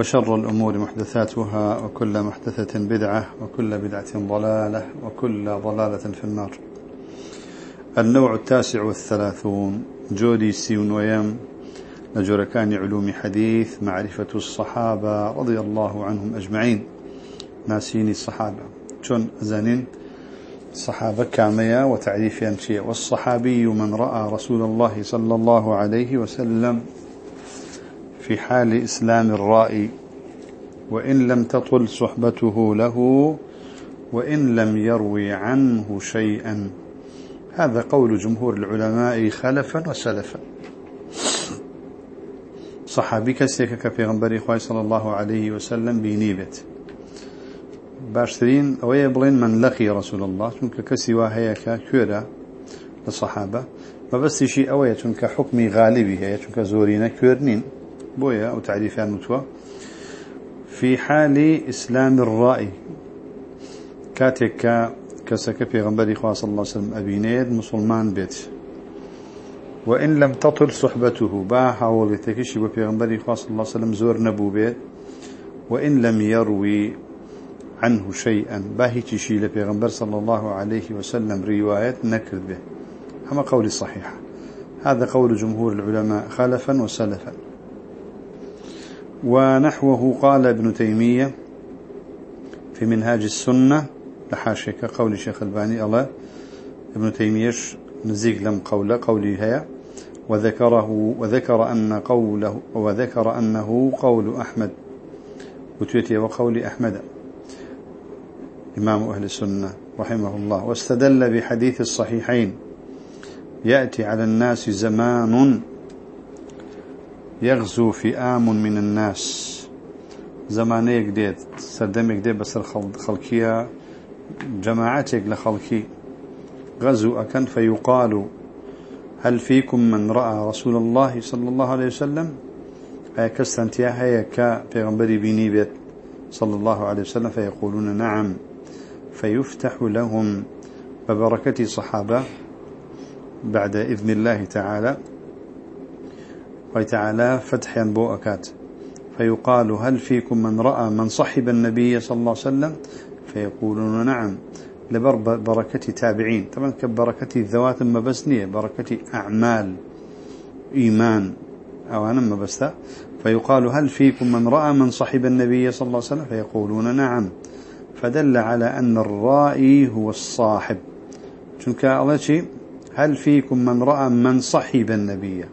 وشر الأمور محدثاتها وكل محدثة بدعة وكل بدعة ضلالة وكل ضلالة في النار. النوع التاسع والثلاثون جودي سيون ويم لجركان علوم حديث معرفة الصحابة رضي الله عنهم أجمعين. ناسيني الصحابة. شون أزانين صحابة كامية وتعريف ينشي والصحابي من رأى رسول الله صلى الله عليه وسلم في حال إسلام الرائي وإن لم تطل صحبته له وإن لم يروي عنه شيئا. هذا قول جمهور العلماء خلفا وسلفا. صحابي كسيك كبيغنبري خوي صلى الله عليه وسلم بينيبت باشترين أو يبلين من لقي رسول الله چونك كسي واهيك كورا للصحابة ما بس شيء أوية حكمي غالبي هي چونك زورينا كورنين بويا أو تعريفان متوى في حال إسلام الرأي كاتك كسك في غنبري خواه صلى الله عليه وسلم أبينيد مسلمان بيت. وإن لم تطل صحبته باها ولتكشي وفي غنبري خواه صلى الله عليه وسلم زور نبو بيت. وإن لم يروي عنه شيئا باهي تشي لبيغنبر صلى الله عليه وسلم رواية نكر به أما قولي صحيح هذا قول جمهور العلماء خلفا وسلفا. ونحوه قال ابن تيمية في منهاج السنة لحاشك قول شيخ الباني الله ابن تيمية نزيق لم قول قولي هيا. وذكره وذكر أن قوله وذكر أنه قول أحمد. وتوتي وقول أحمد. إمام أهل السنة رحمه الله. واستدل بحديث الصحيحين. يأتي على الناس زمان يغزو فئام من الناس. زمانيك ديت سردمك ديت بسر خلقية جماعتك لخلقي. غزو أكن فيقال هل فيكم من رأى رسول الله صلى الله عليه وسلم؟ أي كستنتيا هي كبيغنبري بيني بيت صلى الله عليه وسلم فيقولون نعم. فيفتح لهم ببركة صحابة بعد إذن الله تعالى. وتعالى فتح ينبو أكات فيقال هل فيكم من رأى من صحب النبي صلى الله عليه وسلم؟ فيقولون نعم. لبر بركة تابعين. طبعا كبركة الذوات المبسنية بركة أعمال إيمان. أو أنا مبستا فيقال هل فيكم من رأى من صحب النبي صلى الله عليه وسلم؟ فيقولون نعم. فدل على أن الرائي هو الصاحب. شنك الله شيء؟ هل فيكم من رأى من صحب النبي؟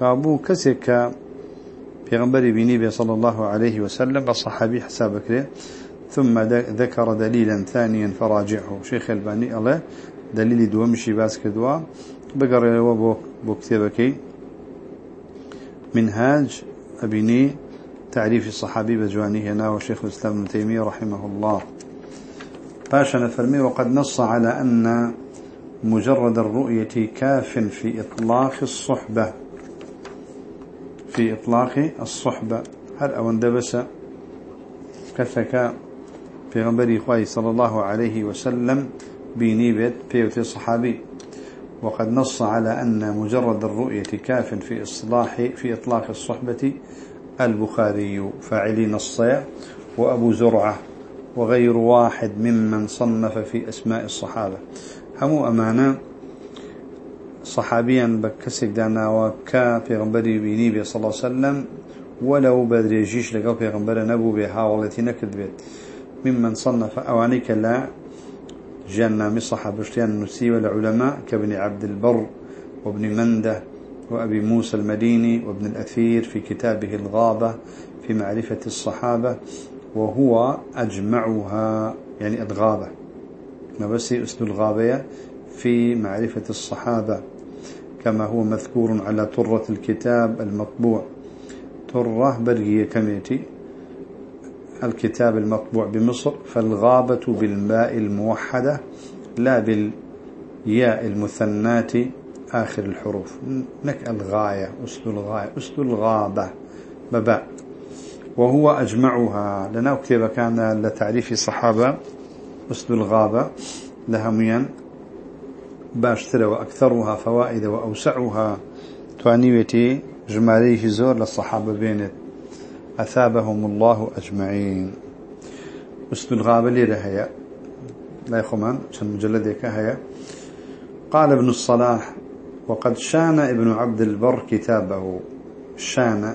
كابو كسك غنبري بنيبي صلى الله عليه وسلم بصحابي حسابك له ثم ذكر دليلا ثانيا فراجعه. شيخ الباني الله دليل دومشي باس كدوا. بقر وبو بكتبك منهاج أبني تعريف الصحابي بجوانه هنا وشيخ الإسلام ابن تيمية رحمه الله. باشا نفرمي وقد نص على أن مجرد الرؤية كاف في إطلاق الصحبة. في إطلاق الصحبة. هل أو اندبس كثك في غنبري خوي صلى الله عليه وسلم بنيبت في صحابي وقد نص على أن مجرد الرؤية كاف في إصلاح في إطلاق الصحبة البخاري فاعلين الصيا وأبو زرعة وغير واحد ممن صنف في أسماء الصحابة. همو أمانة صحابيا بكسك دانا وكا غنبري بنيبي صلى الله عليه وسلم ولو بدري جيش لقو غنبري نبو بها والتي نكد بيت ممن صنف أوانيك لا جانا من صحابشتيان نسي والعلماء كابن عبد البر وابن منده وأبي موسى المديني وابن الأثير في كتابه الغابة في معرفة الصحابة وهو أجمعها يعني الغابة. ما بس أسد الغابية في معرفة الصحابة. كما هو مذكور على طرة الكتاب المطبوع. الترة برقية كميتي. الكتاب المطبوع بمصر. فالغابة بالماء الموحدة لا بالياء المثنات آخر الحروف. نك الغاية أسل الغاية أسل الغابة بباء وهو أجمعها. لنا كتب كان لتعريف الصحابة أسل الغابة لهميا باشتر وأكثرها فوائد وأوسعها توانيوتي جماليه زور للصحابة بينت أثابهم الله أجمعين. أسل الغابة لي رهيا لا يخمان شن مجلدك هيا. قال ابن الصلاح وقد شان ابن عبد البر كتابه. شان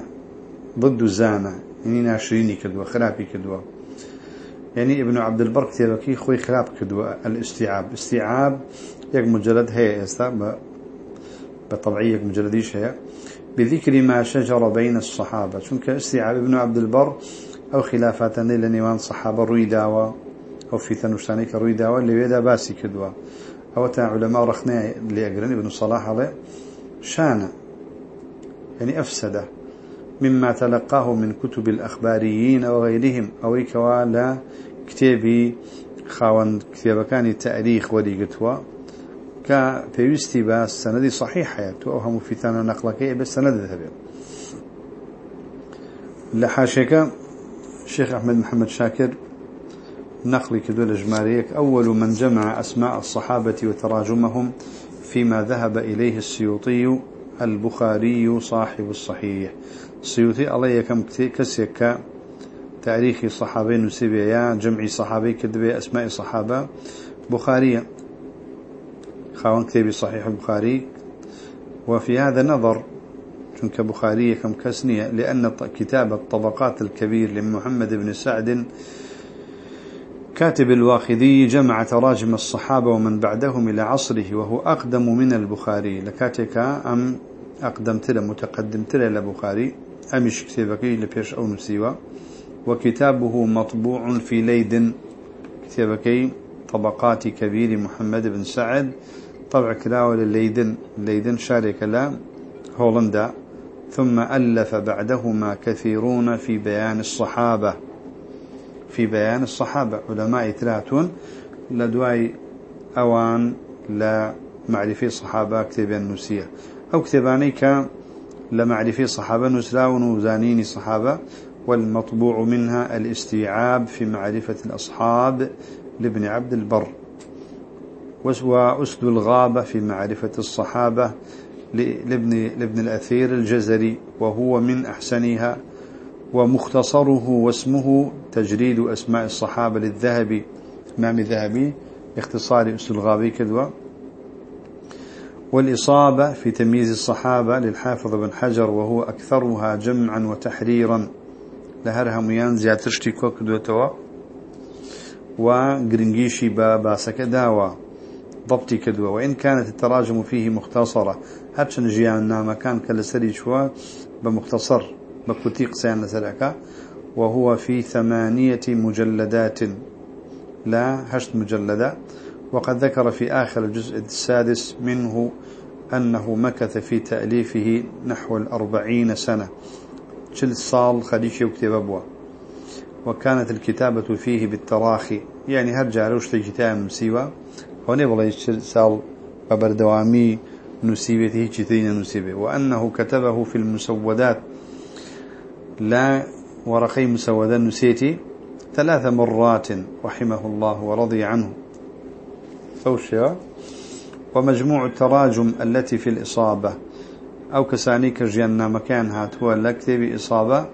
ضد زانة يعني ناشريني كدوة خلافي كدوة. يعني ابن عبد البر كتابك خوي خلاف كدوة الاستيعاب. استيعاب يك مجلد هي يستا بطبعية مجلديش هي؟ بذكر ما شجر بين الصحابة. شنك استيعاب ابن عبد البر أو خلافات لنيوان صحابة روي داوة أو في ثنوشتانيك روي داوة اللي بيدا باسي كدوة. أو تا علماء رخنا اللي أقرن ابن صلاح عليه. شان يعني أفسد مما تلقاه من كتب الأخباريين أو غيرهم أو لا كتابي خاون وليقتوا كبيوستي بس سندي صحيحة توهم في ثانا نقلك بس سند ذهبي. لحاشك الشيخ أحمد محمد شاكر نقل كدول جماريك أول من جمع أسماء الصحابة وتراجمهم فيما ذهب إليه السيوطي البخاري صاحب الصحيح. السيوطي الله يكم كسيك تاريخ صحابي نسيبيا جمع صحابي كدبي أسماء صحابة. بخارية خاون كتابي صحيح البخاري وفي هذا نظر چونك بخاري كم كسنية لأن كتاب الطبقات الكبير لمحمد بن سعد كاتب الواخذي جمع تراجم الصحابة ومن بعدهم إلى عصره وهو أقدم من البخاري. لكاتك أم أقدم تلا متقدم تلا لبخاري. أمش كتابك لبيش أو نسيوا. وكتابه مطبوع في ليد. كتابك طبقات كبير محمد بن سعد. طبع كلاوة لليدن ليدن شارك لا هولندا ثم ألف بعدهما كثيرون في بيان الصحابة. في بيان الصحابة علماء ثلاثون لدواي أوان لا معرفي صحابة كتب النسية أو كتبانيك لمعرفي صحابة نسلاون وزانين صحابة والمطبوع منها الاستيعاب في معرفة الأصحاب لابن عبد البر. وأسد الغابة في معرفة الصحابة لابن, لابن الأثير الجزري وهو من أحسنها ومختصره واسمه تجريد أسماء الصحابة للذهبي. إمام الذهبي اختصار أسد الغابي كدوة والإصابة في تمييز الصحابة للحافظ بن حجر وهو أكثرها جمعا وتحريرا. لهرها ميان زيادتشتي كوكدوتوا وقرنجيشي باسك داوا ضبطي كدوة. وإن كانت التراجم فيه مختصرة. هرشن جيان نام كان كالسري شوى بمختصر. بكتيق سيان لسرعك وهو في ثمانية مجلدات. لا هشت مجلدة. وقد ذكر في آخر الجزء السادس منه أنه مكث في تأليفه نحو الأربعين سنة. شل صال خديش يكتب أبوه وكانت الكتابة فيه بالتراخي. يعني هرجع روش كتاب سيوا. هوني والله سال ببردوامي نسيبته كثيرين نسيبه وأنه كتبه في المسودات. لا ورقي مسودا نسيتي. ثلاث مرات رحمه الله ورضي عنه. فوشيا. ومجموع التراجم التي في الإصابة. أو كسانيك جينا مكان هو لكتب إصابة.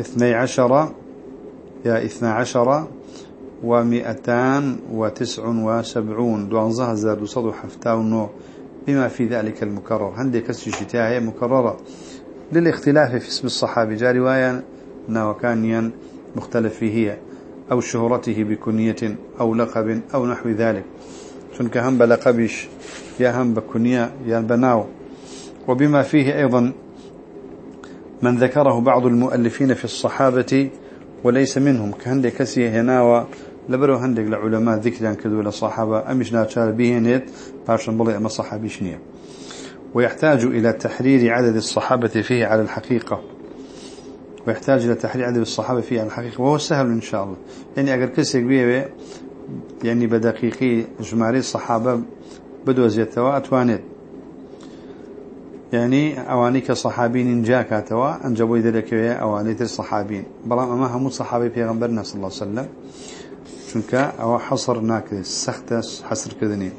اثني عشر. يا اثنى عشر. ومئتان وتسع وسبعون. دوان زهزر وصدو حفتاونو بما في ذلك المكرر. عندي كسر شتاء مكررة. للاختلاف في اسم الصحابي. جاء رواية وكانيا مختلف فيه أو شهرته بكنية أو لقب أو نحو ذلك. شنك هم بلقبش. يا هم بكنية يا بناو. وبما فيه أيضا من ذكره بعض المؤلفين في الصحابة وليس منهم. كهندي كسي هنا لبرو هندق لعلماء ذكر عن كذو لصحابة أمش ناتشار به نيت باشن بلي أما صحابي شنية ويحتاج إلى تحرير عدد الصحابة فيه على الحقيقة. ويحتاج إلى تحرير عدد الصحابة فيه على الحقيقة. وهو سهل إن شاء الله. يعني أقر كسيك بيه يعني بدقيقي جماري الصحابة بدو زيتوا أتوانيت. يعني أوانيك صحابين جاكاتوا أنجبوا ذلك أوانيت الصحابين. بلام أما هم صحابي بيغنبرنا صلى الله عليه وسلم. شنك أو حصر ناكد سخت حصر كذني.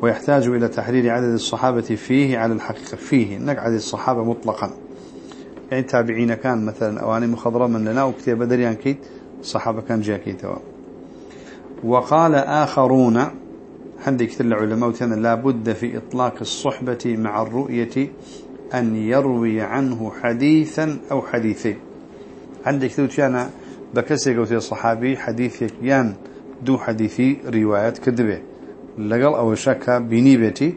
ويحتاج إلى تحرير عدد الصحابة فيه على الحقيقة. فيه نك عدد الصحابة مطلقا. يعني تابعين كان مثلا أواني مخضرة من لنا وكتير بدريان كيت صحابة كان جاكيتوا وقال آخرون عندك كثير العلماء وتانا لابد في إطلاق الصحبة مع الرؤية أن يروي عنه حديثا أو حديثين. عندك كثير كان بكسي قوتي الصحابي حديث يان دو حديثي روايات كذبه لقل أو شك بيني بيتي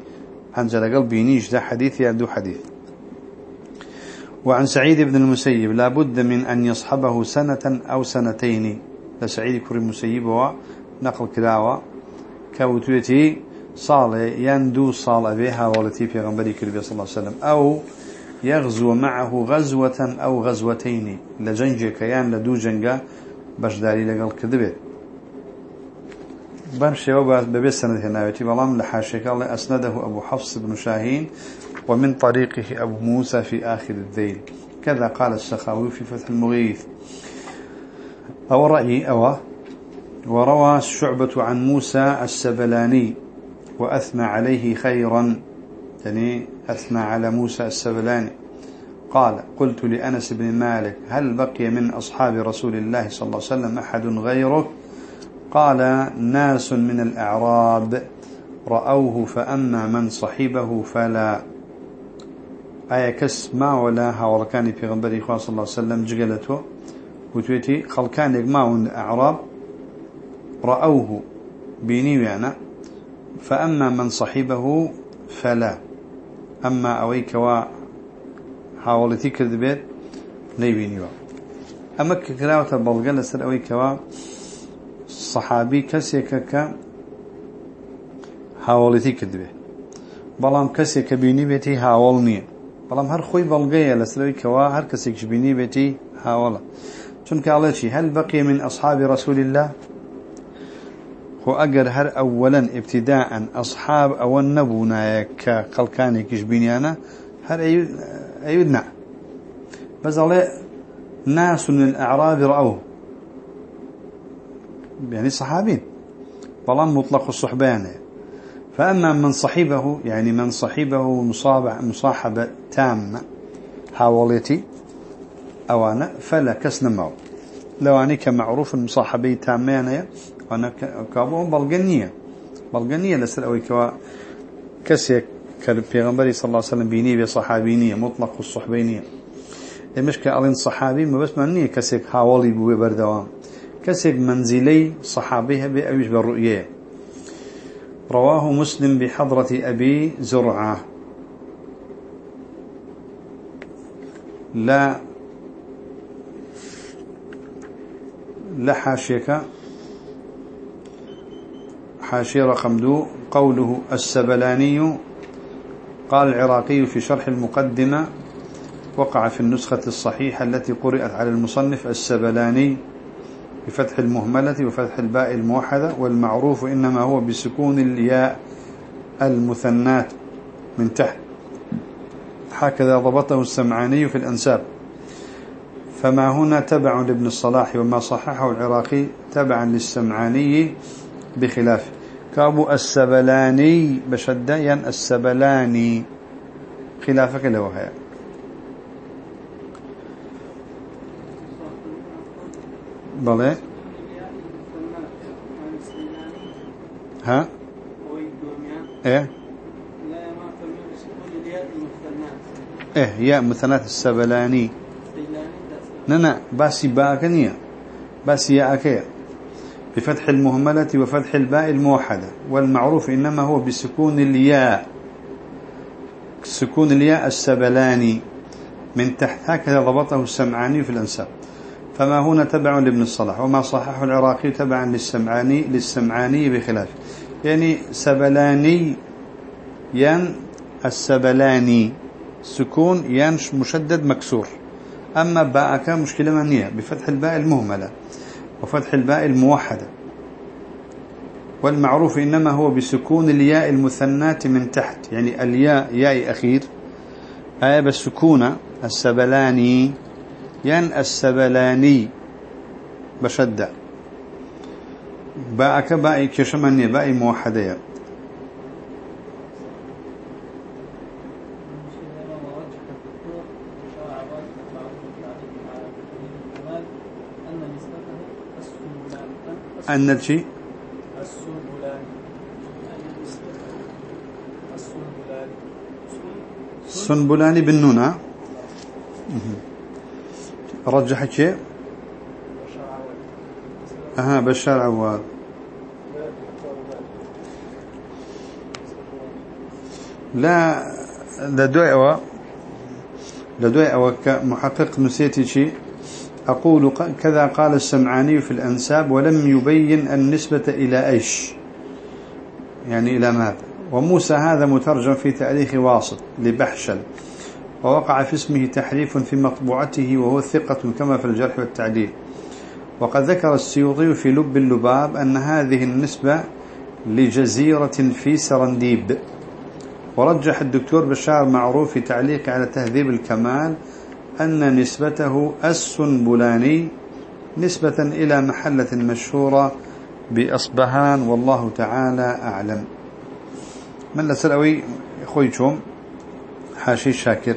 عن لقل بينيش ده حديث يان دو حديث وعن سعيد بن المسيب لابد من أن يصحبه سنة أو سنتين. لسعيد كريم المسيب هو نقل كلاوة كوتويتي صالة يندو صالة بها والتي في غنبري كربي صلى الله عليه وسلم. أو يغزو معه غزوة أو غزوتين. لجنج كيان لدو جنجا بشداري لقل كذبت بمشي وبس ببس سند هنا بلام لحاشك الله أسنده أبو حفص بن شاهين ومن طريقه أبو موسى في آخر الذيل كذا قال السخاوي في فتح المغيث أو رأي أو وروى الشعبة عن موسى السبلاني وأثنى عليه خيرا. يعني أثنى على موسى السبلاني. قال قلت لأنس بن مالك هل بقي من أصحاب رسول الله صلى الله عليه وسلم أحد غيرك قال ناس من الأعراب. رأوه فأما من صحبه فلا. أي كس ما ولا هاولكاني في غنبري صلى الله عليه وسلم جقلته وتويتي خلكانك ما من الأعراب رأوه بينيوانا فأما من صحبه فلا. ئەمما ئەوەی کەوا هاوڵەتی کرد بێت نەیبینیوە. ئەمە کە کراوەتە بەڵگە لەسەر ئەوەی کەوا سەحابی کەسێکە کە هاوڵەتی کردبێ بەڵام کەسێک کە بینی بێتی هاوڵ نییە. بەڵام هەر خۆی بەڵگەیە لەسەرەوەی کەوا هەر کەسێکش بینی بێتی هاوڵە چونکە ئەڵێکی هەل بەقی من ئەصحابی ڕسوول الله؟ هو أجر هر أولا ابتداء أصحاب أو النبونا كقلكاني كشبينيانا هر أيودنا بس الله ناس من الأعراب رأوه يعني صحابين بلان مطلق الصحبان فأما من صحبه يعني من صحبه مصاحبة تامة حاولتي أوانا فلا كسن معه لو أنك معروف المصاحبي تامين أنا كابو بلغنية. بلغنية لسر أوي كوا كسيك كالبيغمبري صلى الله عليه وسلم بيني بصحابينية مطلق الصحبينية. مش كألين صحابي ما بس منية كسيك حاولي بوي بردوام. كسيك منزلي صحابيها بأويش بالرؤية رواه مسلم بحضرة أبي زرعة. لا لا حاشيك حاشية رقم دو قوله السبلاني قال العراقي في شرح المقدمة وقع في النسخة الصحيحة التي قرأت على المصنف السبلاني بفتح المهملة وفتح الباء الموحدة والمعروف إنما هو بسكون الياء المثنات من تحت. هكذا ضبطه السمعاني في الأنساب. فما هنا تبع لابن الصلاح وما صححه العراقي تبعا للسمعاني بخلافه كابو السبلاني بشدة ين السبلاني. خلافك له هي بلى. ها؟ إيه؟ إيه يا مثنات السبلاني. ننا باسي باكنيا باسي يا اكيا بفتح المهملة وفتح الباء الموحدة والمعروف إنما هو بسكون الياء. سكون الياء السبلاني من تحت. هكذا ضبطه السمعاني في الأنساب. فما هنا تبع لابن الصلاح وما صححه العراقي تبعا للسمعاني للسمعاني بخلاف. يعني سبلاني ين السبلاني. سكون ينش مشدد مكسور. أما باء كان مشكلة منية بفتح الباء المهملة. وفتح الباء الموحدة. والمعروف إنما هو بسكون الياء المثناة من تحت يعني الياء ياء أخير آية بالسكونة السبلاني ين السبلاني بشدة. باء كباء كشمني باء موحدة. الشيء السنبلاني بالنون رجح شيء؟ أها بشار عواد. لا لدعوة لدعوة كمحقق نسيتي شيء. أقول كذا قال السمعاني في الأنساب ولم يبين النسبة إلى إيش. يعني إلى ماذا. وموسى هذا مترجم في تاريخ واسط لبحشل ووقع في اسمه تحريف في مطبوعته وهو ثقة كما في الجرح والتعديل. وقد ذكر السيوطي في لب اللباب أن هذه النسبة لجزيرة في سرنديب. ورجح الدكتور بشار معروف في تعليق على تهذيب الكمال أن نسبته السنبلاني نسبة إلى محلة مشهورة بأصبهان والله تعالى أعلم. من لسلوي خويتهم حاشي شاكر.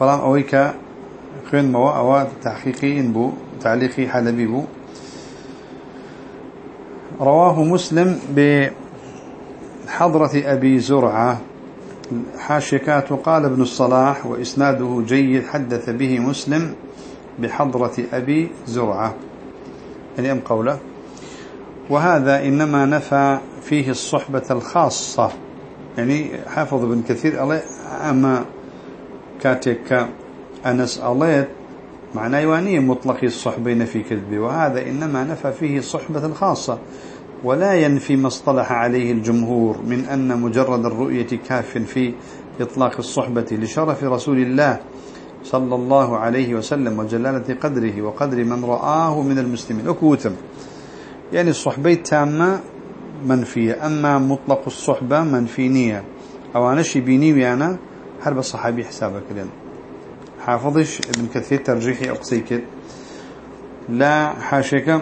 بلام أويك خوين موا أوا تحقيقي بو تعليقي حلبي بو. رواه مسلم بحضرة أبي زرعة. حاشكات قال ابن الصلاح وإسناده جيد حدث به مسلم بحضرة أبي زرعة. أم قوله؟ وهذا إنما نفى فيه الصحبة الخاصة. يعني حافظ ابن كثير أما كاتك أنس الله معنى يوانية مطلق الصحبين في كذبه. وهذا إنما نفى فيه صحبة خاصة ولا ينفي ما اصطلح عليه الجمهور من أن مجرد الرؤية كاف في إطلاق الصحبة لشرف رسول الله صلى الله عليه وسلم وجلالة قدره وقدر من رآه من المسلمين. أكوتم يعني الصحبة تامة منفية أما مطلق الصحبة منفينية أو أنا بيني ويانا حرب الصحابي حسابك لين حافظش ابن كثير ترجيحي أقصيك. لا حاشيك.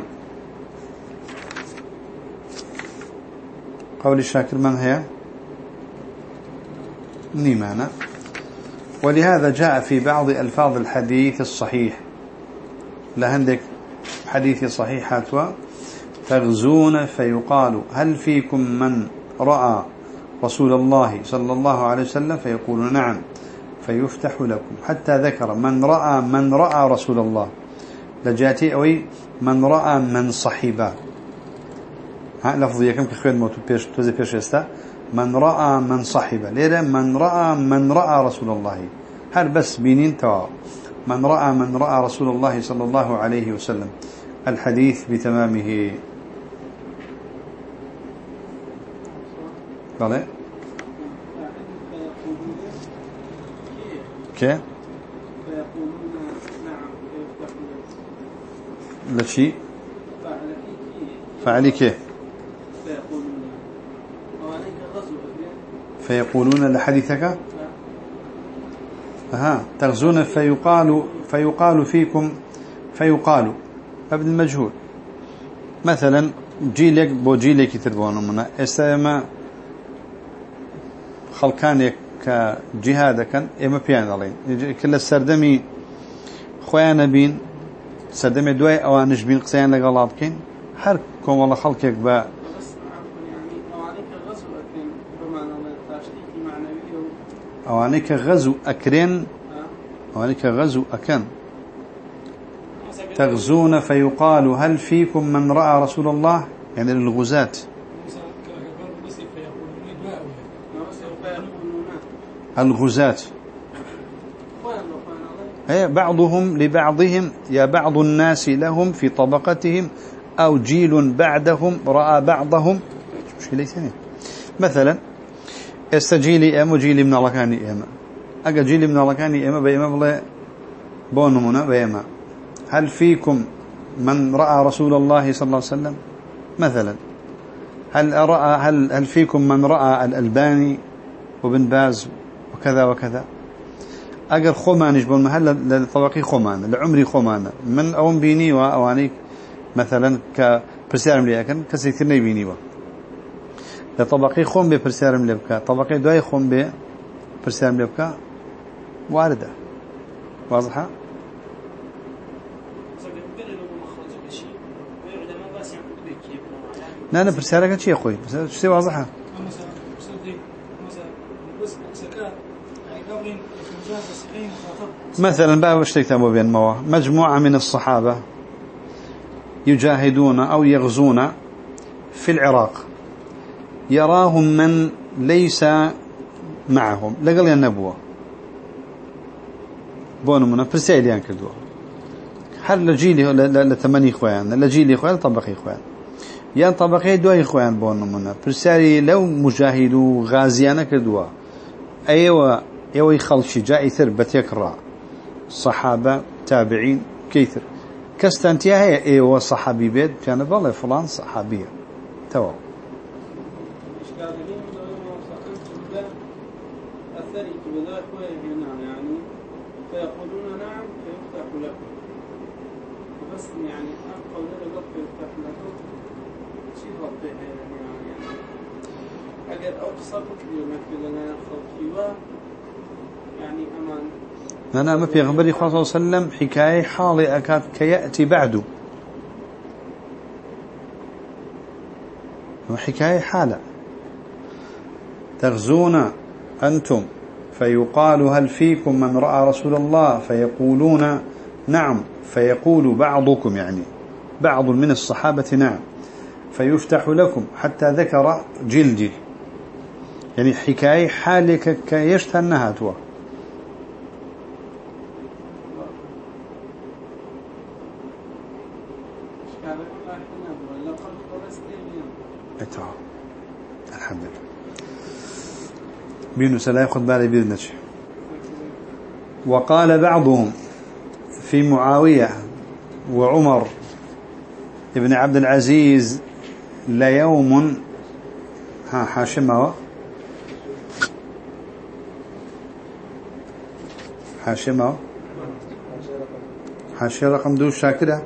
قول الشاكر من هي؟ نيمانة ولهذا جاء في بعض ألفاظ الحديث الصحيح. لهندك حديث صحيح تغزون فيقال هل فيكم من رأى رسول الله صلى الله عليه وسلم؟ فيقول نعم. فيفتح لكم. حتى ذكر من رأى من رأى رسول الله. لجاتي أوي من رأى من صحبه لفظ يكم كخوين موتو بيش توزي بيش يستا من رأى من صحب ليرة من رأى من رأى رسول الله هل بس بينين توا من رأى من رأى رسول الله صلى الله عليه وسلم الحديث بتمامه كيف لا شيء فعلي كيف فيقولون لحديثك؟ ها تغزون فيقال فيقال فيكم فيقال. ابن المجهول. مثلا جيلك بو جيلك تربون منا استما خلقانك كجهادك إما بيان علين كل السردمي خويا بين سردمي دواي أوانش بين قسيان لقلابكين هر كون والله خلقك با أوانيك غزو أكرين أوانيك غزو أكن. تغزون فيقال هل فيكم من رأى رسول الله؟ يعني للغزاة. الغزاة. أي بعضهم لبعضهم يا بعض الناس لهم في طبقتهم أو جيل بعدهم رأى بعضهم. مش مثلا استجيلي ام وجيلي من الله كان ام اجا جيلي من الله كان ام بيما بلا بونمنا بيما هل فيكم من راى رسول الله صلى الله عليه وسلم مثلا هل راى هل هل فيكم من راى الالباني وابن باز وكذا وكذا اگر خمان يجبون محل لطبقي خمان لعمري خمان من اون بيني واواني مثلا ك برسيارم ليكن كسيتر نبيني وا لطبقي خم ببرسيارم لبكا طبقي دواي خم ببرسيارم لبكا واردة واضحة لا أنا برسالة شيء أخوي شيء واضحة مثلا وش تكتبوا بين موا مجموعة من الصحابة يجاهدون أو يغزون في العراق. يراهم من ليس معهم. لقل النبوة بونو منا فرسيليان كردوا هل لجيلي لثماني إخوان. لجيلي إخوان طبقي إخوان. يان طبقي دو إخوان بونو منا فرسالي لو مجاهدو غازيانا كردوا أيوة أيوة يخلشي جاء ثر بتيكرا. صحابة تابعين كيثر. كستانتيا هي أيوه صحابي بيت. كان بالله فلان صحابية. تمام فيقولون نعم فيفتح لكم بس يعني قولنا لك يفتح لكم شيء ربنا يعني أجر أقصى كثير مثل لنا خلقي يعني أمان أنا ما في غنبري صلى وسلم حكاية حالي أكاد كيأتي بعده حكاية حالة. تغزون أنتم. فيقال هل فيكم من رأى رسول الله؟ فيقولون نعم. فيقول بعضكم يعني بعض من الصحابة نعم. فيفتح لكم حتى ذكر جلجل يعني حكاية حالك كيشتها النهاتوه الحمد لله بينو سلا ياخذ بالي بيرنش وقال بعضهم في معاوية وعمر ابن عبد العزيز ليوم ها حاشمه حاشمه حاشية رقم دوش شاكرة؟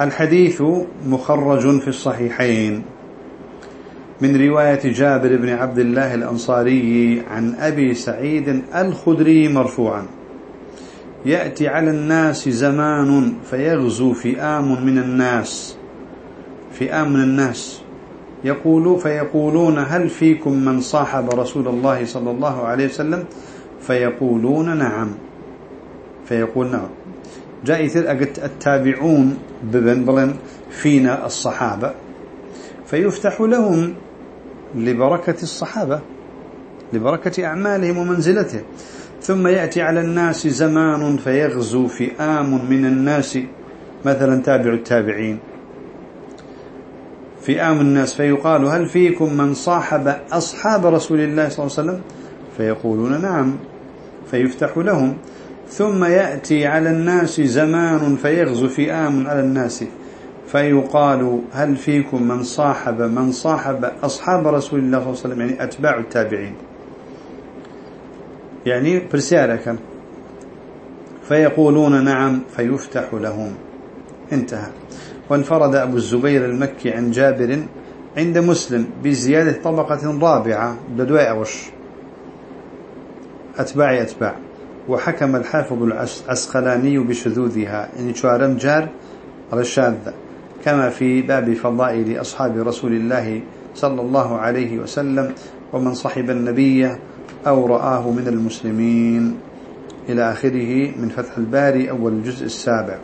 الحديث مخرج في الصحيحين. من رواية جابر بن عبد الله الأنصاري عن أبي سعيد الخدري مرفوعا. يأتي على الناس زمان فيغزو فئام من الناس. فئام من الناس. يقول فيقولون هل فيكم من صاحب رسول الله صلى الله عليه وسلم؟ فيقولون نعم. فيقول نعم. جاء التابعون ببن بلن فينا الصحابة. فيفتح لهم لبركة الصحابة لبركة أعمالهم ومنزلتهم ثم يأتي على الناس زمان فيغزو فئام من الناس. مثلا تابع التابعين. فئام الناس فيقال هل فيكم من صاحب أصحاب رسول الله صلى الله عليه وسلم؟ فيقولون نعم فيفتح لهم. ثم يأتي على الناس زمان فيغزو فئام على الناس. فيقال هل فيكم من صاحب من صاحب أصحاب رسول الله صلى الله عليه وسلم؟ يعني أتباع التابعين. يعني برسالة كان فيقولون نعم فيفتح لهم. انتهى. وانفرد أبو الزبير المكي عن جابر عند مسلم بزيادة طبقة رابعة بدواء وش أتباع أتباع. وحكم الحافظ العسقلاني بشذوذها. يعني شوارم جار الشاذة كما في باب فضائل أصحاب رسول الله صلى الله عليه وسلم ومن صحب النبي أو رآه من المسلمين. إلى آخره من فتح الباري أول الجزء السابع.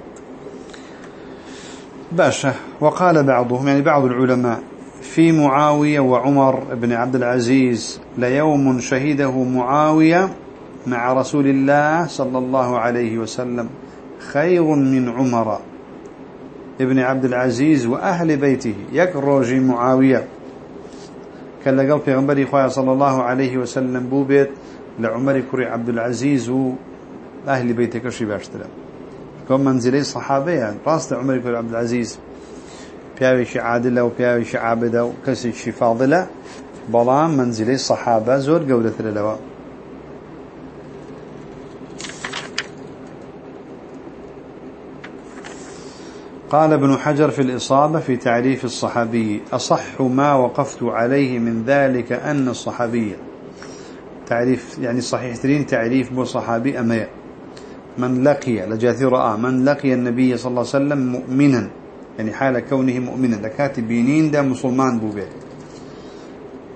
باشا وقال بعضهم يعني بعض العلماء في معاوية وعمر بن عبد العزيز ليوم شهده معاوية مع رسول الله صلى الله عليه وسلم خير من عمر. ابن عبد العزيز وأهل بيته. يكرج معاوية. كان لقل في خواه صلى الله عليه وسلم بوبيت لعمر كري عبد العزيز و أهل بيتك شي باشترا. كم منزلي صحابة يعني. راس عمر كري عبد العزيز بياوي عادلة وبياوي عابدة وكسي شي فاضلة. بلان منزلي صحابة زور قولة للواء قال ابن حجر في الإصابة في تعريف الصحابي أصح ما وقفت عليه من ذلك أن الصحابية تعريف يعني صحيح ترين تعريف بو صحابي أمية من لقي لجاثي رأى من لقي النبي صلى الله عليه وسلم مؤمنا يعني حال كونه مؤمنا لكاتب بينين دا مسلمان بو بيت.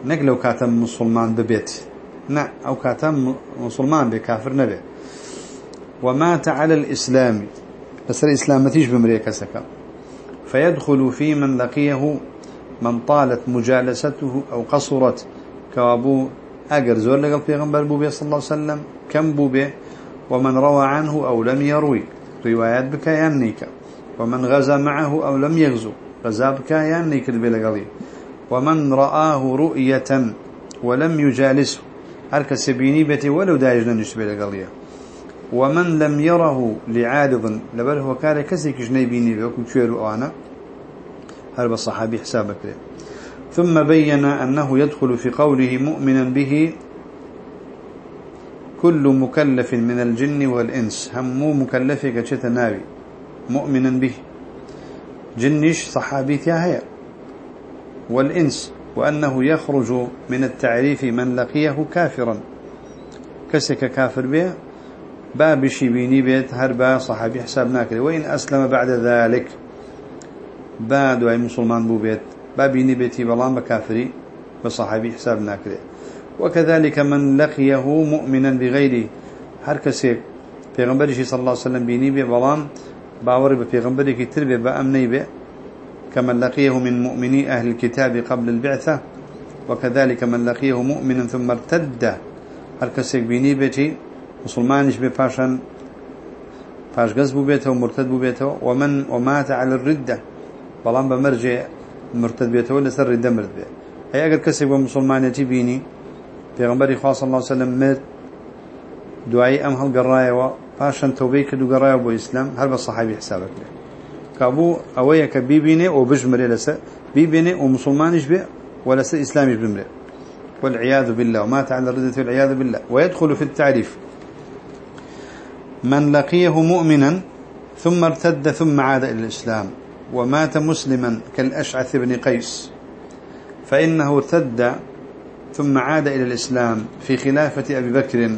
نقلو كاتب مسلمان ببيت نا أو كاتب مسلمان بكافر نبي. ومات على الإسلام. ما تيجي بمريكا سكا فيدخل في من لقيه من طالت مجالسته أو قصرت كابو أجر. زور لقل بيغنبر بوبي صلى الله عليه وسلم. كم بوبي ومن روى عنه أو لم يروي. روايات بك يانيك ومن غزا معه أو لم يغزو. غزا بك يانيك البلغلي ومن رآه رؤية ولم يجالسه. هرك سبيني بتي ولو دايجنا نشبه لقليه ومن لم يره لعارض لبل هو كان كسيك جنيبيني بيكم شويرو أنا هل بالصحابي حسابك له ثم بين أنه يدخل في قوله مؤمنا به كل مكلف من الجن والإنس. هم مكلف كشت ناوي مؤمنا به. جنش صحابي هي والإنس وأنه يخرج من التعريف من لقيه كافرا. كسك كافر به باب بيني بيت هربا صحابي حساب ناكري وإن أسلم بعد ذلك بعد وأي مسلمان بو بيت بابيني بيتي بلان بكافري بصحابي حساب ناكري وكذلك من لقيه مؤمنا بغيره. هر كسي پیغمبرشي صلى الله عليه وسلم بيني بي بلان باوري بپیغمبري كتر بي بأمني بي كمن لقيه من مؤمني أهل الكتاب قبل البعثة. وكذلك من لقيه مؤمنا ثم ارتد. هر كسي بيني بيتي مسلمانش بفاشن فاشقز ببيته ومرتد ببيته ومن ومات على الردة. بلان بمرجع مرتد بيته ولا سر الردة مرد بيه هي اگر كسي بمسلمانيتي بيني پیغمبر خاص الله عليه وسلم مرد دعاي ام هل قرايه و فاشن توبيك دو قرايه بو اسلام هل بالصحابي حسابك له كابو اويك بيبيني أو بجمري لسا بيبيني ومسلمانش بيه ولا سا اسلامي بمري والعياذ بالله. ومات على الردة والعياذ بالله. ويدخل في التعريف. من لقيه مؤمنا ثم ارتد ثم عاد إلى الإسلام ومات مسلما كالأشعث بن قيس فإنه ارتد ثم عاد إلى الإسلام في خلافة أبي بكر.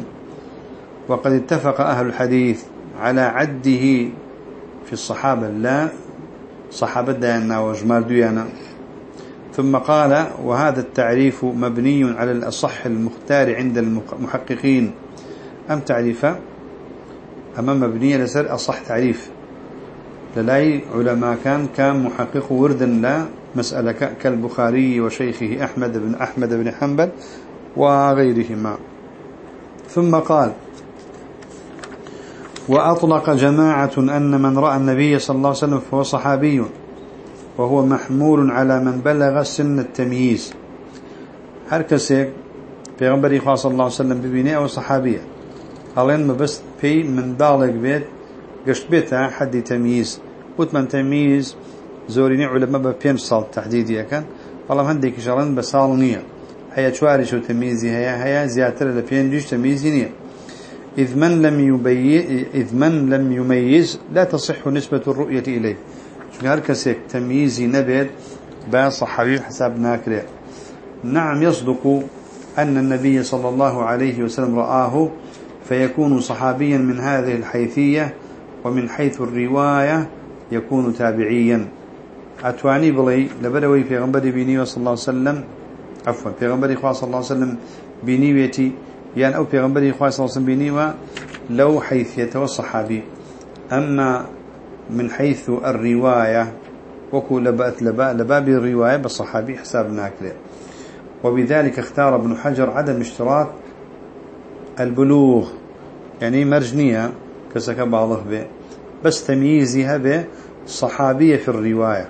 وقد اتفق أهل الحديث على عده في الصحابة لا صحابة ديانا وجمال ديانا ثم قال وهذا التعريف مبني على الأصح المختار عند المحققين. أم تعريفا أما مبنية لسر أصح تعريف. للأي علماء كان كان محقق وردا لا مسألة كالبخاري وشيخه أحمد بن أحمد بن حنبل وغيرهما. ثم قال وأطلق جماعة أن من رأى النبي صلى الله عليه وسلم فهو صحابي وهو محمول على من بلغ سن التمييز. هركسيك في غنبري صلى الله عليه وسلم ببيني أو صحابية هەڵێن مەبەست پێی منداڵێک بێت گەشت بێتە حەدی تەمیز وتمان تەمیز زۆرینی علەمە بە پێنج ساڵ تهدیدیەکەن بەڵام هەندێکی شەڵەن بە ساڵ نییە هەیە چواریش و تەمیزی هەیە هەیە زیاتر لە پێنجیش تەمیزی نییە إذ من لم يبي إذ من لم يميز لا تصح نسبة الرؤية إليه. هر كسيك؟ تمييزي نبيت با صحابي حساب ناكره نعم يصدق أن النبي صلى الله عليه وسلم رآه فيكون صحابيا من هذه الحيثية ومن حيث الرواية يكون تابعيا. أتواني بلي لبدوي في غنبري بيني صلى الله عليه وسلم. عفوا في غنبري خواه صلى الله عليه وسلم بنيويتي يعني أو في غنبري خواه صلى الله عليه وسلم بنيوة لو حيثية والصحابي أما من حيث الرواية وكو لبأت لباء لباب الرواية بالصحابي حساب ناكله. وبذلك اختار ابن حجر عدم اشتراط البلوغ يعني مرجنية كسك بعضه به بس تمييزها به صحابية في الرواية.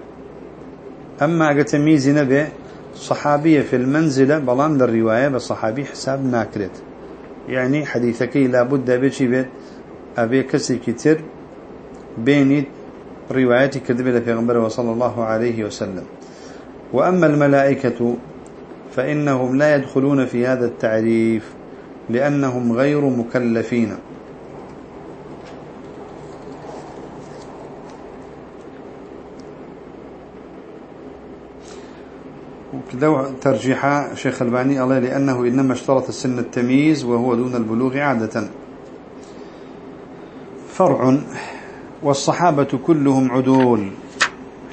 أما أجا تمييزنا به صحابية في المنزلة بلان للرواية بصحابي حساب ناكرت يعني حديثك لابد بشي بيت أبي كسي كتير بيني روايتي كذبة في غنبره صلى الله عليه وسلم. وأما الملائكة فإنهم لا يدخلون في هذا التعريف. لأنهم غير مكلفين. وكذا ترجيح شيخ الباني الله لأنه إنما اشترط السن التمييز وهو دون البلوغ عادة. فرع والصحابة كلهم عدول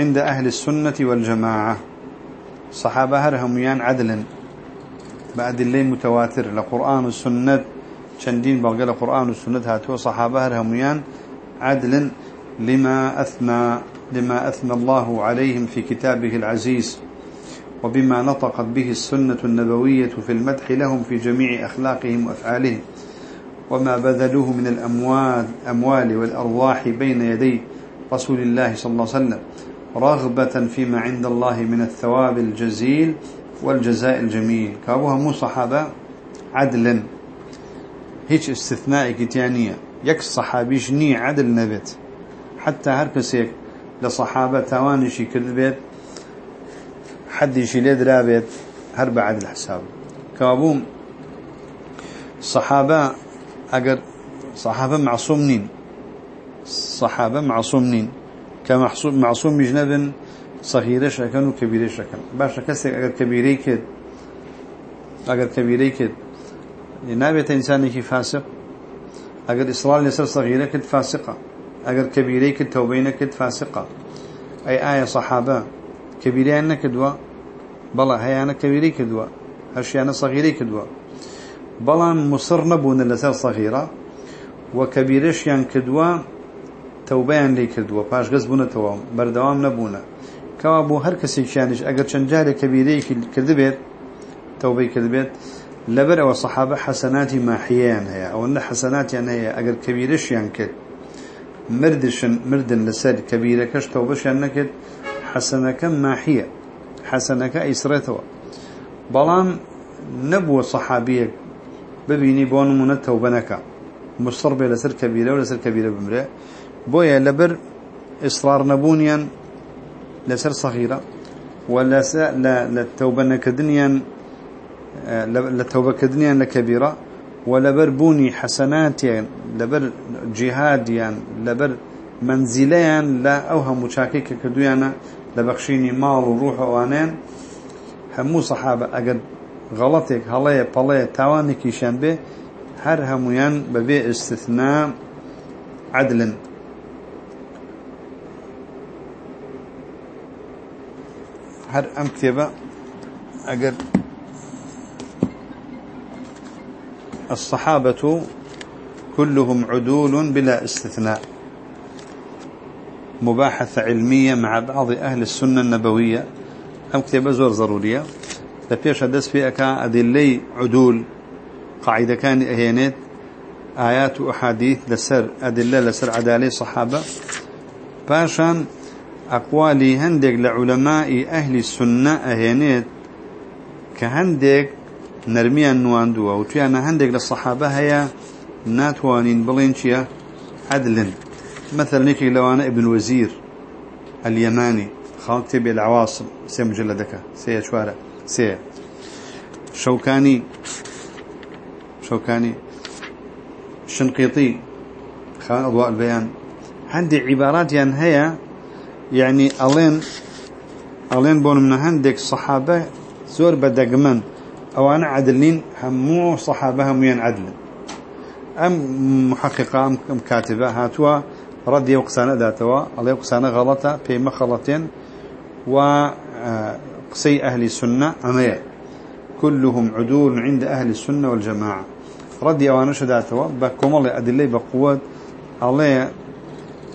عند أهل السنة والجماعة. صحابة هرهم يان عدلا. بعد الليل متواتر. لقرآن والسنة شندين بقى لقرآن والسنة. هاتوا صحابة هرهم يان عدلا لما أثنى لما أثنى الله عليهم في كتابه العزيز. وبما نطقت به السنة النبوية في المدح لهم في جميع أخلاقهم وأفعالهم. وما بذلوه من الأموال أموال والأرواح بين يدي رسول الله صلى الله عليه وسلم. رغبة فيما عند الله من الثواب الجزيل والجزاء الجميل. كابوها مو صحابة عدلا. هيك استثناء كتانية يك صحابي جني عدل نبت. حتى هركسيك لصحابة توانشي كذبت حد يشي ليه درابت هرب عدل حساب كأبوم صحابة أجر صحابة معصومين صحابة معصومين كمعصوم معصوم بجنب صغيرة شكن وكبيرة شكن باش كسر أجر كبيرة كد أجر كبيرة كد نابت إنسان كي فاسق. أجر إصرار لسر صغيرة كد فاسقة. أجر كبيرة كد توبينة فاسقة. أي آية صحابة كبيرة أنا كدوا بلا هي أنا كبيرة كدوا هالشيء أنا صغيرة كدوا بلان مصر نبون لسر صغيرة وكبيرش يعني كدوا توبيان لي كدوا باش غز بونا توام. بردوام كوابو هر كسي شانش اگر چند جاري كبيري كذبت توبي كذبت لبر أو صحابة حسناتي ماحيان هي أو ان حسنات يعني هي اگر كبيرش يعني كد مردش مردن لسر كبيرة كش توبش يعني كد حسنك ماحية حسنك ايسرتوا بلان نبوة صحابية ببيني بون من التوبنك مصر لسر كبيرة ولسر كبيرة بمرأة بويا لبر إصرار نبونيا لسر صغيرة ولا للتوبة نكدنيا للتوبة كدنيا لكبيرة ولبر بوني حسناتيا لبر جهاديا لبر منزليا لا أوهم مشاكيك كدويانا لبخشيني مال وروح وانين همو صحابة أقد غلطك هلايا بلايا تاوانك يشان به هر هميان ببي استثناء عدلا. هر ام كتابة اگر الصحابة كلهم عدول بلا استثناء. مباحثة علمية مع بعض أهل السنة النبوية. أم كتابة زور ضرورية. لبيش دس في أكا أدلي عدول قاعدة كان أهينت آيات وأحاديث لسر أدلة لسر عدالي صحابة. باشان أقوالي هندق لعلماء أهل السنة أهينت كهندق نرميا نواندوا وتيانا هندق للصحابة هي ناتوانين بلينشيا عدلا مثلا نيكي لو أنا ابن وزير اليماني خالتي العواصم سي مجلدك سي شوارع سي شوكاني شوكاني شنقيطي خان أضواء البيان. عندي عبارات يعني هي يعني ألين ألين بون من هندك صحابة زور بدقمن أو أنا عدلين همو صحابة هم ين عدل أم محققة أم كاتبة هاتوا. ردي وقسانة ذاتوا. الله وقسانة غلطة في مخلطين. وقسي أهل السنة أمية كلهم عدول عند أهل السنة والجماعة. ردي أوانا شداتوا بكم الله أدلي بقوة. الله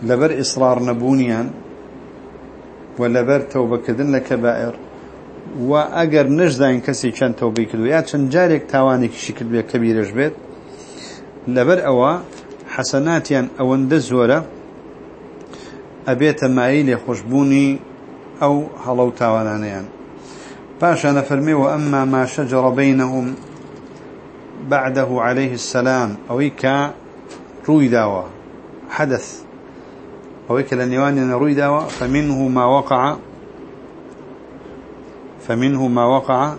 لبر إصرار نبونيا ولبر توبة كذن لكبائر وأجر نجدين كسي كان توبة كدو يا چند جارك تواني شكل بيا كبير جبت لبر أوا حسناتيا أو اندزورة أبيت مايل خشبوني أو هلو تاوانانيان باشا نفرمي وأما ما شجر بينهم بعده عليه السلام أويك روي داوة حدث. أويك لنيوان روي داوة فمنه ما وقع فمنه ما وقع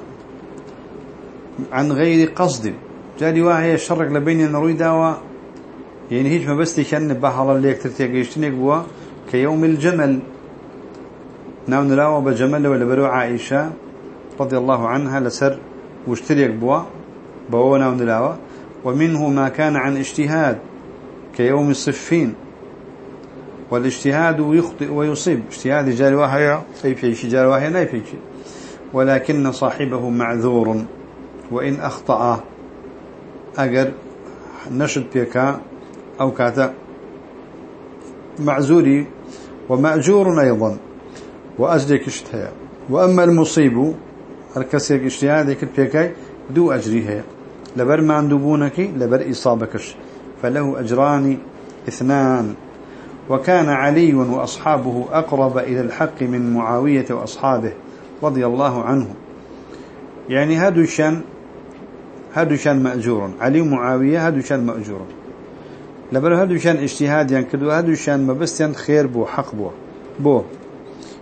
عن غير قصد. جاري واحد الشرق لبين نروي داوة يعني هيج ما بس تشن بحر اللي يكتر تيجيشتني قوة. كيوم الجمل. ناو نلاوة بجمل ولا برو عائشة رضي الله عنها لسر واشتريك بوا بوا ناو ومنه ما كان عن اجتهاد. كيوم الصفين. والاجتهاد يخطئ ويصيب. اجتهاد جاري واحد في في جاري واحد في ولكن صاحبه معذور. وإن أخطأ أجر نشد بيكا أو كاتا معزوري ومأجور أيضا. وأجريك اشتهى وأما المصيب الكسيك اشتهادك بيكاي دو أجريها لبر ما عندبونك لبر إصابكش فله أجران اثنان. وكان علي وأصحابه أقرب إلى الحق من معاوية وأصحابه رضي الله عنه. يعني هذا شان هذا شان مأجور. علي ومعاوية هذا شان مأجور. لبر هذا شان اجتهاد يعني كدو هذا شان ما بس يعني خير بو حق بو. بو.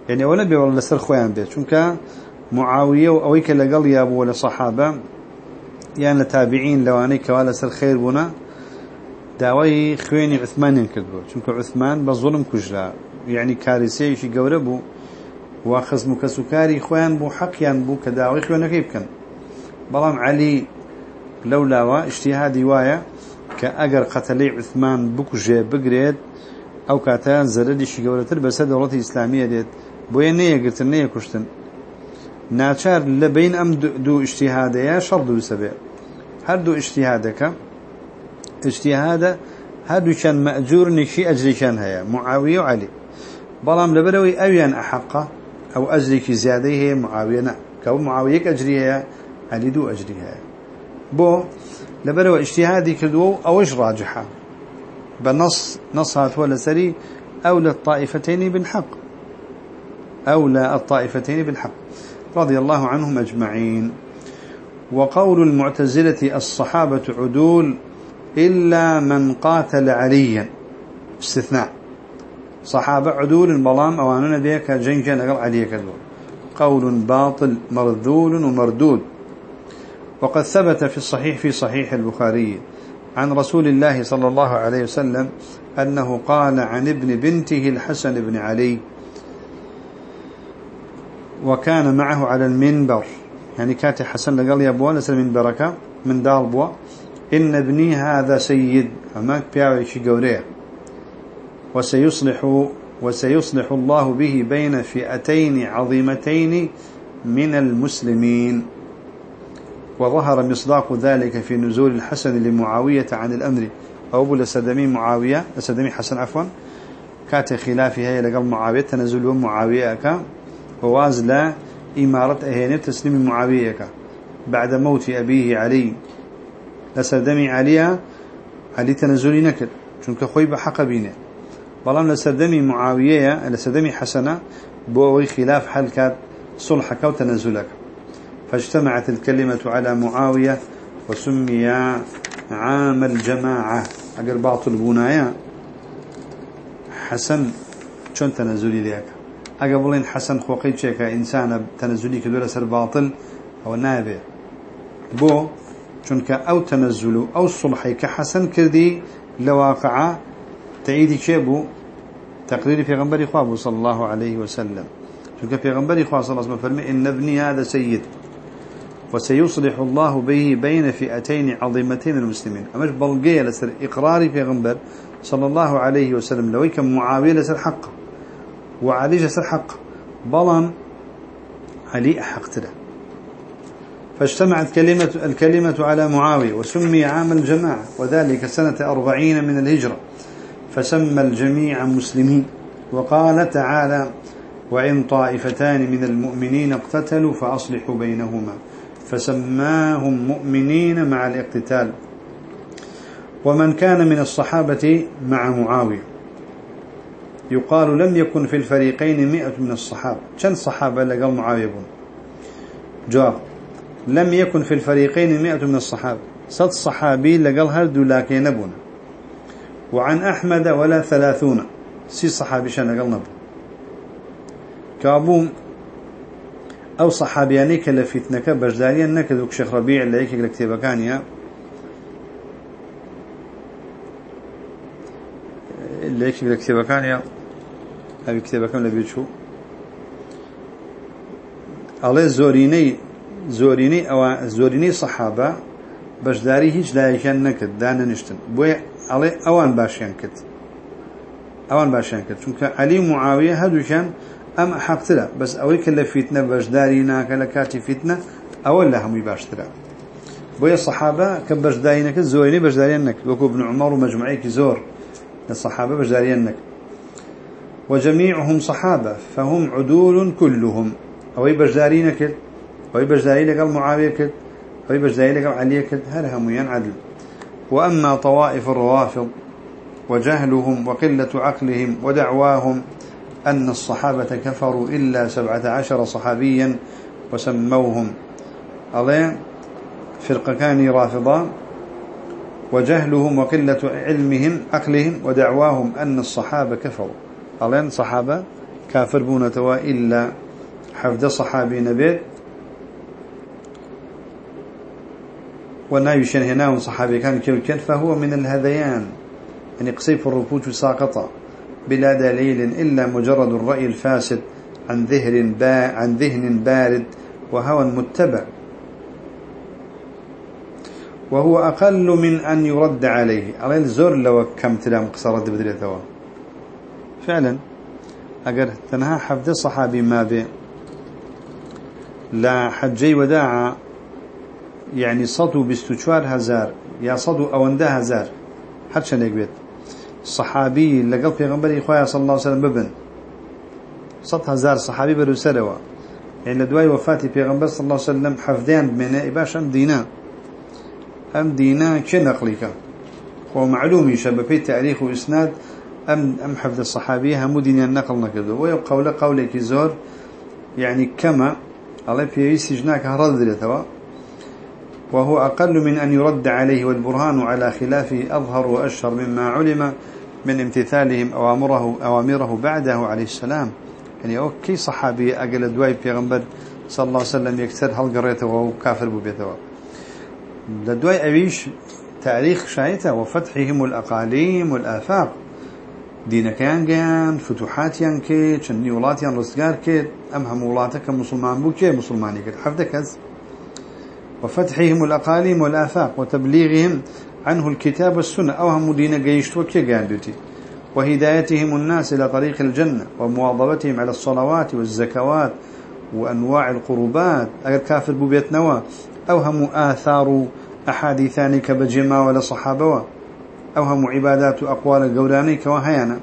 يعني ولا بي ولا سر خوان بيت. شنك معاوية وأويك لقل يا أبو صحابة يعني لتابعين لو أنيك ولا سر خير داوای خوێنی عثمانیان کردبوو چونکە عثمان بە زۆڵم کوژرا. یعنی کارسەیەکی گەورە بوو وا خزم و کەس و کاری خۆیان بوو حەقیان بوو کە داوای خوێنەکەی بکەن. بەڵام علی لەو لاوە ئشتیهادی وایە کە ئەگەر قەتەلەی عثمان بکوژێ بگرێت ئەو کاتیان زەرریشی گەورەتر بەسەر دەوڵەتی ئیسلامیە دێت. بۆیە نەیەگرتن نەیە کوشتن. ناچار لە بین ئەم دوو ئشتیهادەیە شەڵ دووسە بێ. هەردوو ئشتیهادەکە هادو كان مأجور نشي أجري كان هيا معاوية وعلي. بلام لبروي أويان أحقه أو أجري زيادة هي معاوية نعم كو معاوية أجريها علي دو أجريها بو لبرو اجتهادي كدو أوش راجحة. بنص نصها ولا سري أولى الطائفتين بالحق. أولى الطائفتين بالحق. رضي الله عنهم أجمعين. وقول المعتزلة الصحابة عدول إلا من قاتل عليا. استثناء. صحابة عدول بلام أواننا بيك جنجا أقل عليا كذول قول باطل مرذول ومردود. وقد ثبت في الصحيح في صحيح البخاري عن رسول الله صلى الله عليه وسلم أنه قال عن ابن بنته الحسن بن علي وكان معه على المنبر. يعني كاتي حسن لقال يا أبوان لسل من بركة من دار بوا. إن ابني هذا سيد. أماك بيعوي شي قوريه وسيصلح وسيصلح الله به بين فئتين عظيمتين من المسلمين. وظهر مصداق ذلك في نزول الحسن لمعاوية عن الأمر. أو لسدمي معاوية لسدمي حسن عفوا. كات خلافي هي لقل معاوية. تنزل معاوية كا ووازل إمارة أهينة تسليم معاوية كا بعد موت أبيه علي. لسدمي عليها علي تنزل نكد شنك خوي بحق بينه بلام لسدمي معاوية لسدمي حسنة بوغي خلاف حلكات صلحك وتنزلك فاجتمعت الكلمة على معاوية وسمي عام الجماعة. أقر باطل بنايا حسن شون تنزلي ليك أقبلين حسن خوقي شيك إنسان تنزلي كدولة سر باطل أو نابع بو چونك أو تنزل أو الصلحي كحسن كردي لواقع تعيدي شيبو تقرير في غنبري خوابه صلى الله عليه وسلم چونك في غنبري خواه صلى الله عليه وسلم فرمي إن ابني هذا سيد وسيصلح الله به بين فئتين عظيمتين المسلمين أمش بلقية لسر إقراري في غنبر صلى الله عليه وسلم لو كان معاوية لسر حق وعلي لسر حق بلان علي أحق له فاجتمعت كلمة الكلمة على معاوية وسمي عام الجماعة وذلك سنة أربعين من الهجرة. فسمى الجميع مسلمين وقال تعالى وإن طائفتان من المؤمنين اقتتلوا فأصلحوا بينهما. فسماهم مؤمنين مع الاقتتال. ومن كان من الصحابة مع معاوية. يقال لم يكن في الفريقين مئة من الصحابة. كان صحابة لقال معاوية جواب لم يكن في الفريقين مئة من الصحابة. صد صحابي لقل هردو لكن نبونا وعن أحمد ولا ثلاثون. سي صحابي شان لقل نبو. كابوم. أو صحابياني كلا فتنك بجداريا نكذوك شيخ ربيع اللي هيك الكتابة كان يا. اللي هيك الكتابة كان يا. هذه الكتابة كان اللي بيتشو الله زوريني زوريني أو زوريني صحابة بجداري هيج لا يكن نكد دانا نشتن بوي الله أوان باشيان كت أوان باشيان كت چونك علي معاوية هدو كان أم حقتلا بس أويك اللي فتنة بجداري ناك لكاتي فتنة أولا هم يباشتلا بوي الصحابة كبجدارينك زوريني بجدارينك وكو ابن عمر ومجموعيك زور الصحابة بجدارينك وجميعهم صحابة فهم عدول كلهم أو بجدارين كل أو بجدارين قال معاوية كل أو بجدارين قال علي كل هل هم عدل. وأما طوائف الروافض وجهلهم وقلة عقلهم ودعواهم أن الصحابة كفروا إلا سبعة عشر صحابيا وسموهم. عليه فرقة كان رافضا وجهلهم وقلة علمهم عقلهم ودعواهم أن الصحابة كفروا. عليه صحابة كافر بونتوا إلا حفظ صحابي نبيت. والنايشن هنا صحابي كان كيوكن فهو من الهذيان. يعني قصيف الرفوج ساقطة بلا دليل إلا مجرد الرأي الفاسد عن ذهن با عن ذهن بارد وهوى متبع. وهو أقل من أن يرد عليه. على الزر لو كم تلام قصرت بدريته فعلا أجر تنها حفظ الصحابي ما به لا حجي وداعا يعني صدو بستوشوار هزار يا صدو أونده هزار. حد شنك بيت. صحابي لقل پیغمبر إخوة صلى الله عليه وسلم ببن. صد هزار صحابي برو يعني لدواي وفاتي پیغمبر صلى الله عليه وسلم حفظيان بمنا إباش أم دينا أم دينا كي نقلك هو معلوم يشبه في تاريخ وإسناد أم أم حفظ الصحابية هم دينا النقل نكذو ويقول قولك زور يعني كما الله في سجناك هرد دريتوا وهو أقل من أن يرد عليه والبرهان على خلافه أظهر وأشهر مما علم من امتثالهم أوامره, أوامره بعده عليه السلام. يعني أوكي صحابي أقل دواي بيغمبر صلى الله عليه وسلم يكسر هل قريته وهو كافر ببيته. لدواي أبيش تاريخ شايته وفتحهم الأقاليم والآفاق. دين كان جان فتوحات ولات يان رستقار كي أم هم ولاتك مسلمان بو كي مسلماني كي حفظك هز وفتحهم الأقاليم والآفاق وتبليغهم عنه الكتاب والسنة. أو هم دين قيشت وكي قاندوتي وهدايتهم الناس إلى طريق الجنة ومواظبتهم على الصلوات والزكوات وأنواع القربات. أجر كافر ببيت نوا. أو هم آثار أحاديثان كبجما ولا صحابة أو هم عبادات أقوال قولاني كوهيانا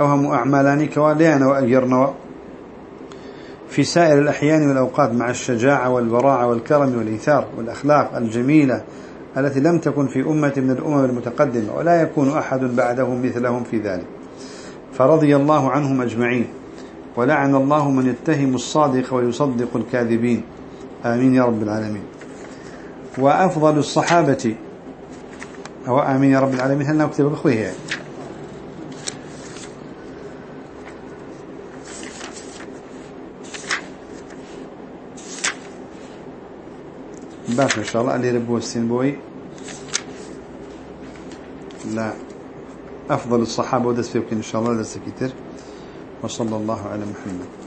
أو هم أعمالاني كواليانا وأجرنا في سائر الأحيان والأوقات مع الشجاعة والبراعة والكرم والإيثار والأخلاق الجميلة التي لم تكن في أمة من الأمم المتقدمة ولا يكون أحد بعدهم مثلهم في ذلك. فرضي الله عنهم أجمعين. ولعن الله من يتهم الصادق ويصدق الكاذبين. آمين يا رب العالمين. وأفضل الصحابة. أو آمين يا رب العالمين. هل نكتب أخوه يعني؟ باش إن شاء الله اللي ربوا السين بوي. لا أفضل الصحابة ودس فيك إن شاء الله دس كتير وصلى الله على محمد.